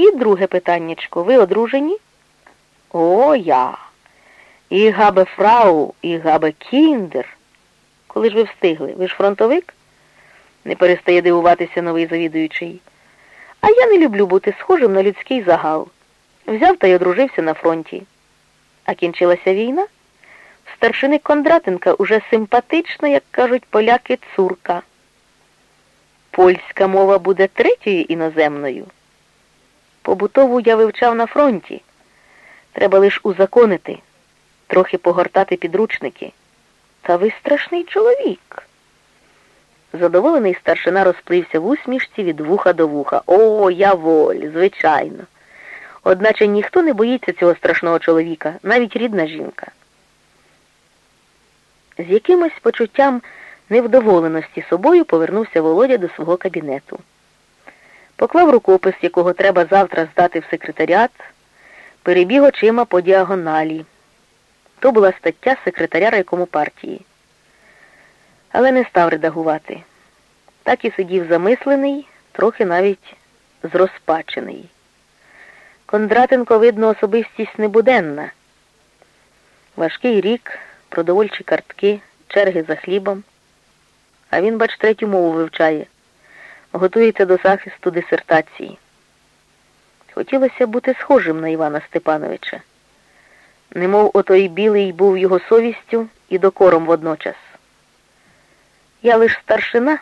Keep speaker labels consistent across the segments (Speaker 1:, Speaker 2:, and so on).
Speaker 1: І друге питаннячко. Ви одружені? О, я. І габе фрау, і габе кіндер. Коли ж ви встигли? Ви ж фронтовик? Не перестає дивуватися новий завідуючий. А я не люблю бути схожим на людський загал. Взяв та й одружився на фронті. А кінчилася війна? Старшини Кондратенка уже симпатична, як кажуть поляки, цурка. Польська мова буде третьою іноземною. Побутову я вивчав на фронті. Треба лиш узаконити, трохи погортати підручники. Та ви страшний чоловік. Задоволений старшина розплився в усмішці від вуха до вуха. О, я воль, звичайно. Одначе ніхто не боїться цього страшного чоловіка, навіть рідна жінка. З якимось почуттям невдоволеності собою повернувся Володя до свого кабінету. Поклав рукопис, якого треба завтра здати в секретаріат, перебіг очима по діагоналі. То була стаття секретаря райкому партії. Але не став редагувати. Так і сидів замислений, трохи навіть зрозпачений. Кондратенко, видно, особистість небуденна. Важкий рік, продовольчі картки, черги за хлібом. А він, бач, третю мову вивчає, готується до захисту дисертації. Хотілося бути схожим на Івана Степановича. Немов отой білий був його совістю і докором водночас. Я лиш старшина,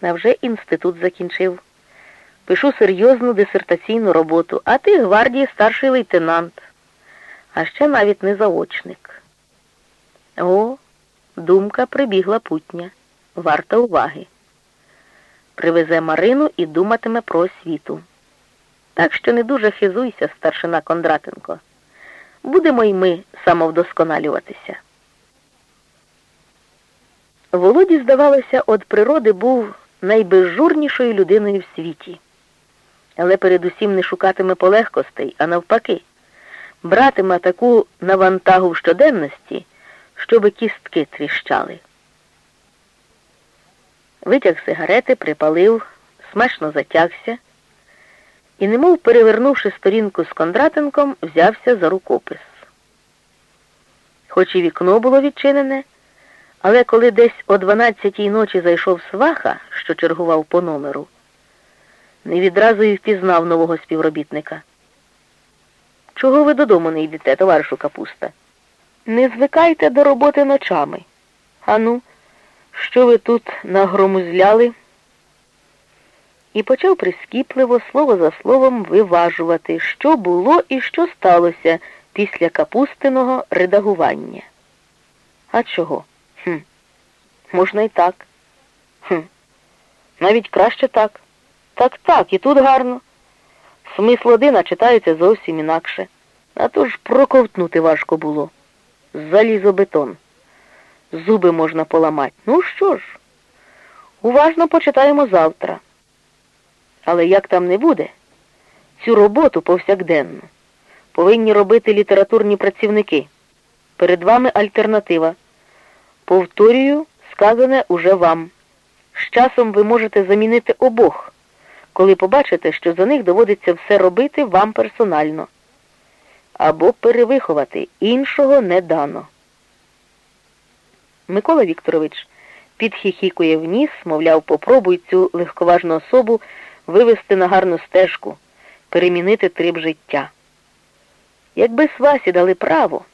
Speaker 1: а вже інститут закінчив. Пишу серйозну дисертаційну роботу, а ти гвардії старший лейтенант, а ще навіть не заочник. О, думка прибігла путня, варта уваги. Привезе Марину і думатиме про освіту. Так що не дуже хизуйся, старшина Кондратенко. Будемо й ми самовдосконалюватися. Володі, здавалося, від природи був найбезжурнішою людиною в світі. Але передусім не шукатиме полегкостей, а навпаки, братиме таку навантагу в щоденності, щоби кістки тріщали. Витяг сигарети, припалив, смачно затягся і, немов перевернувши сторінку з Кондратенком, взявся за рукопис. Хоч і вікно було відчинене, але коли десь о 12-й ночі зайшов сваха, що чергував по номеру, не відразу й впізнав нового співробітника. Чого ви додому не йдете, товаришу капуста? Не звикайте до роботи ночами. Ану, що ви тут нагромузляли? І почав прискіпливо, слово за словом, виважувати, що було і що сталося після капустиного редагування. А чого? Хм, Можна і так. Хм, Навіть краще так. Так, так, і тут гарно. Смисл один, а читається зовсім інакше. А то ж проковтнути важко було. Залізобетон. Зуби можна поламати. Ну що ж, уважно почитаємо завтра. Але як там не буде, цю роботу повсякденно повинні робити літературні працівники. Перед вами альтернатива. Повторюю, сказане уже вам. З часом ви можете замінити обох, коли побачите, що за них доводиться все робити вам персонально. Або перевиховати, іншого не дано. Микола Вікторович підхіхікує вніс, мовляв, попробуй цю легковажну особу вивести на гарну стежку, перемінити триб життя. Якби свасі дали право,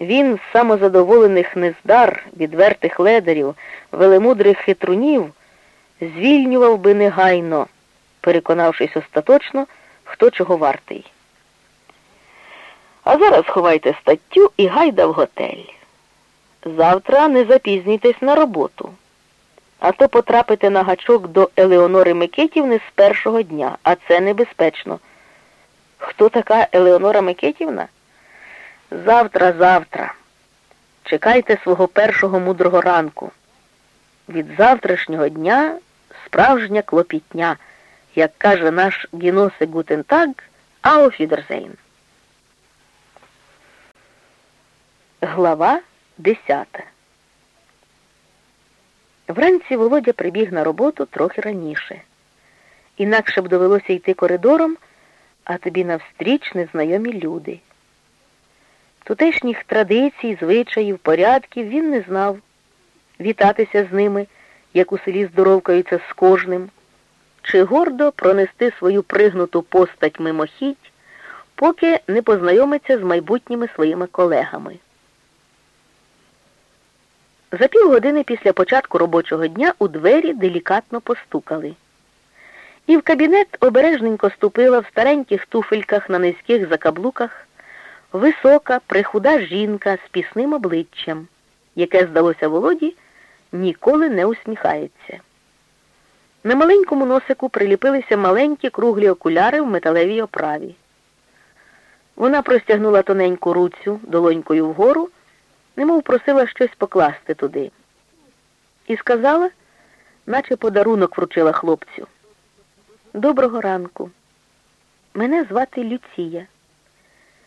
Speaker 1: він з самозадоволених нездар, відвертих ледарів, велемудрих хитрунів звільнював би негайно, переконавшись остаточно, хто чого вартий. А зараз ховайте статтю і гайда в готель. Завтра не запізнюйтесь на роботу. А то потрапите на гачок до Елеонори Микитівни з першого дня, а це небезпечно. Хто така Елеонора Микитівна? Завтра, завтра. Чекайте свого першого мудрого ранку. Від завтрашнього дня справжня клопітня, як каже наш Гіносе Гутентаг, Ауфідерзейн. Глава десята. Вранці Володя прибіг на роботу трохи раніше. Інакше б довелося йти коридором, а тобі навстріч незнайомі люди. Тутешніх традицій, звичаїв, порядків він не знав. Вітатися з ними, як у селі здоровкаються з кожним, чи гордо пронести свою пригнуту постать мимохідь, поки не познайомиться з майбутніми своїми колегами. За півгодини після початку робочого дня у двері делікатно постукали. І в кабінет обережненько ступила в стареньких туфельках на низьких закаблуках висока, прихуда жінка з пісним обличчям, яке, здалося Володі, ніколи не усміхається. На маленькому носику приліпилися маленькі круглі окуляри в металевій оправі. Вона простягнула тоненьку руцю долонькою вгору, немов просила щось покласти туди. І сказала, наче подарунок вручила хлопцю. Доброго ранку. Мене звати Люція.